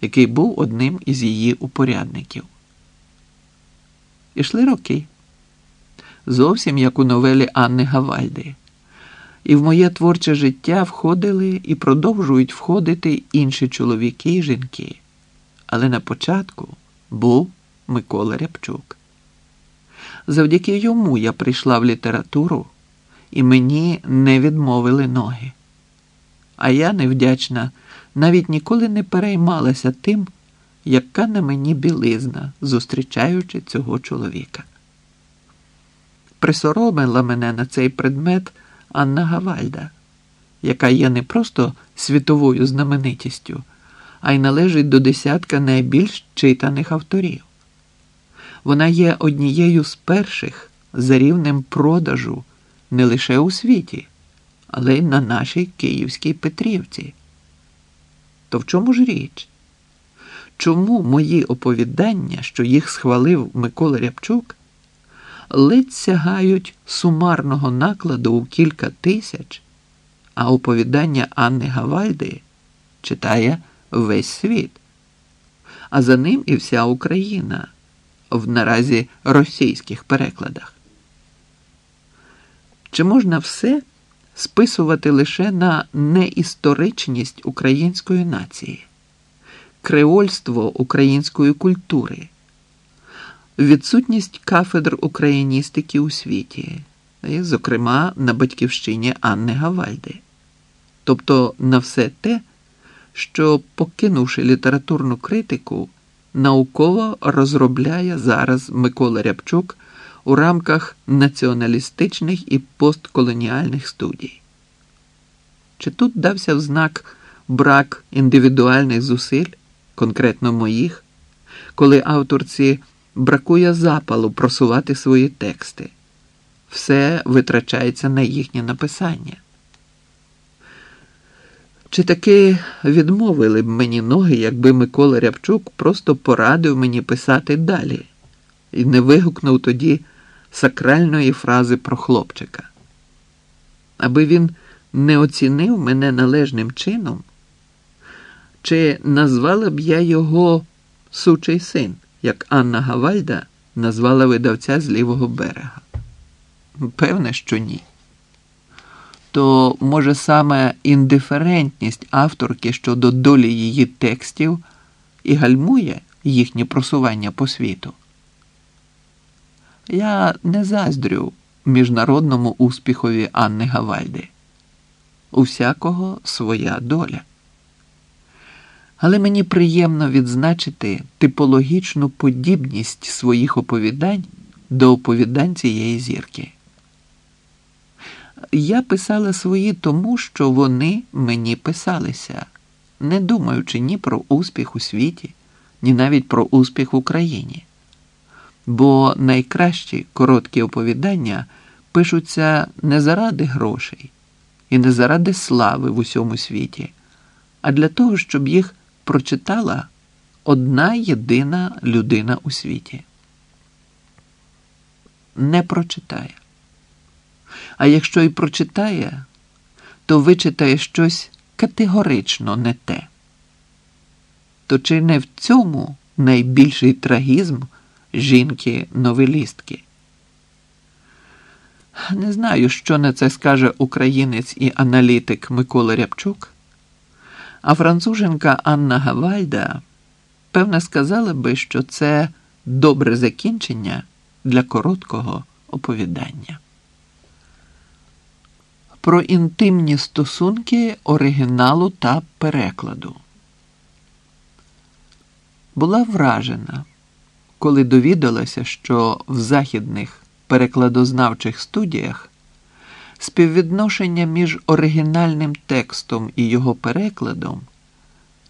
який був одним із її упорядників. Ішли роки, зовсім як у новелі Анни Гавальди. І в моє творче життя входили і продовжують входити інші чоловіки і жінки. Але на початку був Микола Рябчук. Завдяки йому я прийшла в літературу, і мені не відмовили ноги. А я невдячна, навіть ніколи не переймалася тим, яка на мені білизна, зустрічаючи цього чоловіка. Присоромила мене на цей предмет Анна Гавальда, яка є не просто світовою знаменитістю, а й належить до десятка найбільш читаних авторів. Вона є однією з перших за рівнем продажу не лише у світі, але й на нашій Київській Петрівці. То в чому ж річ? Чому мої оповідання, що їх схвалив Микола Рябчук, ледь сягають сумарного накладу у кілька тисяч, а оповідання Анни Гавальди читає весь світ, а за ним і вся Україна в наразі російських перекладах? Чи можна все списувати лише на неісторичність української нації, креольство української культури, відсутність кафедр україністики у світі, і, зокрема на батьківщині Анни Гавальди, тобто на все те, що, покинувши літературну критику, науково розробляє зараз Микола Рябчук у рамках націоналістичних і постколоніальних студій. Чи тут дався в знак брак індивідуальних зусиль, конкретно моїх, коли авторці бракує запалу просувати свої тексти, все витрачається на їхнє написання? Чи таки відмовили б мені ноги, якби Микола Рябчук просто порадив мені писати далі і не вигукнув тоді сакральної фрази про хлопчика? Аби він не оцінив мене належним чином, чи назвала б я його сучий син, як Анна Гавальда назвала видавця з лівого берега? Певне, що ні. То, може, саме індиферентність авторки щодо долі її текстів і гальмує їхнє просування по світу. Я не заздрю міжнародному успіхові Анни Гавальди. У всякого своя доля. Але мені приємно відзначити типологічну подібність своїх оповідань до оповідань цієї зірки. Я писала свої тому, що вони мені писалися, не думаючи ні про успіх у світі, ні навіть про успіх в Україні. Бо найкращі короткі оповідання пишуться не заради грошей і не заради слави в усьому світі, а для того, щоб їх прочитала одна єдина людина у світі. Не прочитає. А якщо і прочитає, то вичитає щось категорично не те. То чи не в цьому найбільший трагізм жінки-новелістки? Не знаю, що на це скаже українець і аналітик Микола Рябчук, а француженка Анна Гавальда, певне, сказала би, що це добре закінчення для короткого оповідання. Про інтимні стосунки оригіналу та перекладу. Була вражена, коли довідалася, що в західних перекладознавчих студіях співвідношення між оригінальним текстом і його перекладом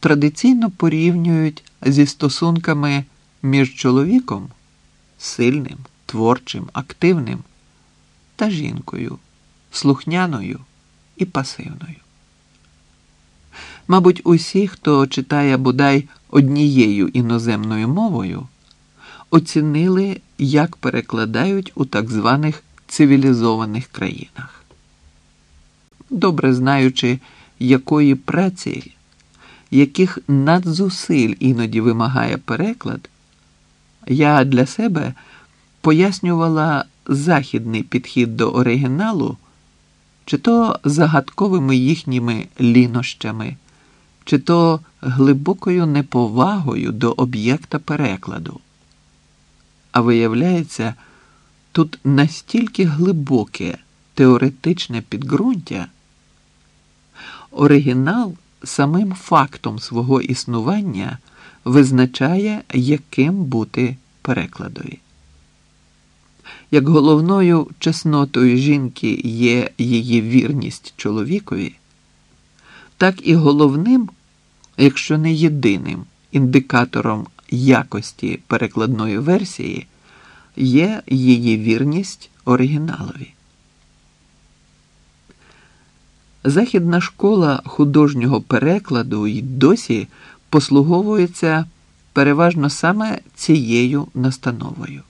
традиційно порівнюють зі стосунками між чоловіком сильним, творчим, активним та жінкою слухняною і пасивною. Мабуть, усі, хто читає бодай однією іноземною мовою, оцінили, як перекладають у так званих цивілізованих країнах. Добре знаючи, якої праці, яких надзусиль іноді вимагає переклад, я для себе пояснювала західний підхід до оригіналу, чи то загадковими їхніми лінощами, чи то глибокою неповагою до об'єкта перекладу. А виявляється, тут настільки глибоке теоретичне підґрунтя, оригінал самим фактом свого існування визначає, яким бути перекладові. Як головною чеснотою жінки є її вірність чоловікові, так і головним, якщо не єдиним індикатором якості перекладної версії є її вірність оригіналові. Західна школа художнього перекладу й досі послуговується переважно саме цією настановою.